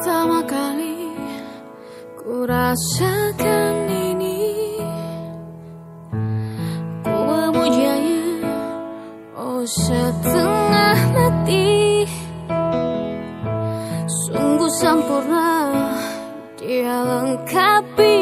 pertama kali ku rasakan ini. Ku memujanya oh setengah mati. Sungguh sempurna dia lengkapi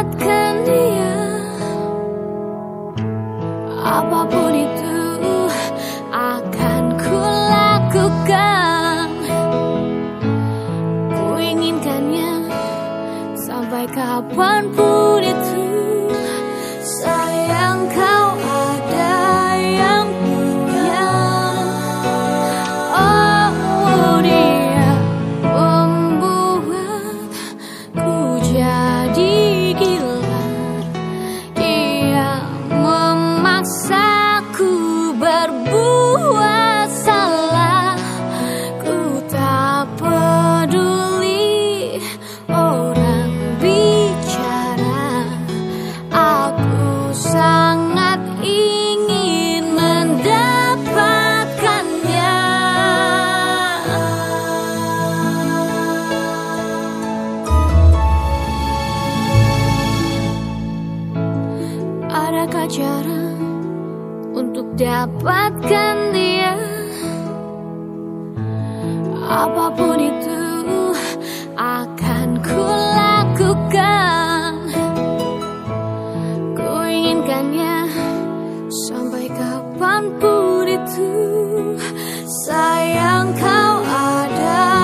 dapatkan dia. Apa pun itu akan ku lakukan Ku inginkannya sampai kapan pun Cara untuk dapatkan dia. Apa pun itu akan kulakukan. Ku inginkannya sampai kapan pun itu Sayang kau ada.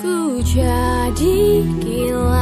ku jadi gila.